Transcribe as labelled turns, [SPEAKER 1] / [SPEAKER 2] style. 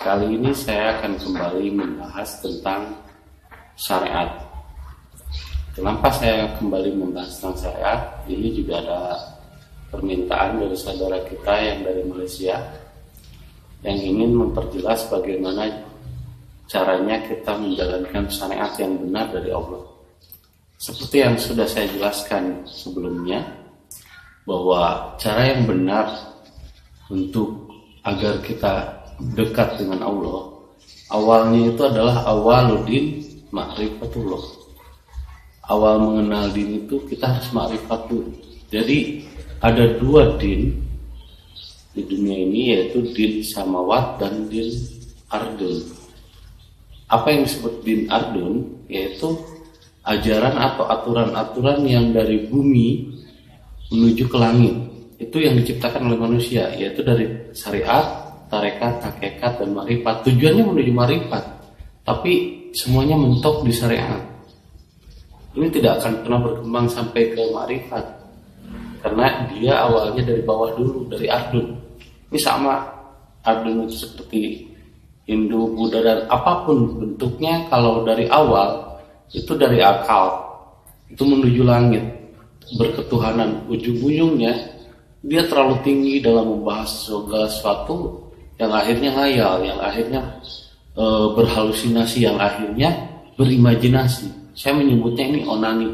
[SPEAKER 1] Kali ini saya akan kembali membahas tentang syariat. Kenapa saya kembali membahas tentang syariat? Ini juga ada permintaan dari saudara kita yang dari Malaysia yang ingin memperjelas bagaimana caranya kita menjalankan syariat yang benar dari Allah. Seperti yang sudah saya jelaskan sebelumnya, bahwa cara yang benar untuk agar kita dekat dengan Allah, awalnya itu adalah awaludin ma'rifatullah. Awal mengenal din itu kita harus ma'rifat dulu. Jadi ada dua din di dunia ini yaitu din samawat dan din ardun. Apa yang disebut din ardun yaitu ajaran atau aturan-aturan yang dari bumi menuju ke langit. Itu yang diciptakan oleh manusia yaitu dari syariat, tarekat, hakikat dan marifat. Tujuannya menuju marifat. Tapi semuanya mentok di syariat. Ini tidak akan pernah berkembang sampai ke marifat karena dia awalnya dari bawah dulu dari Ardun ini sama Ardun itu seperti Hindu Buddha dan apa pun bentuknya kalau dari awal itu dari akal itu menuju langit berketuhanan ujung-ujungnya dia terlalu tinggi dalam membahas segala sesuatu yang akhirnya ngayal yang akhirnya e, berhalusinasi yang akhirnya berimajinasi. Saya menyebutnya ini onani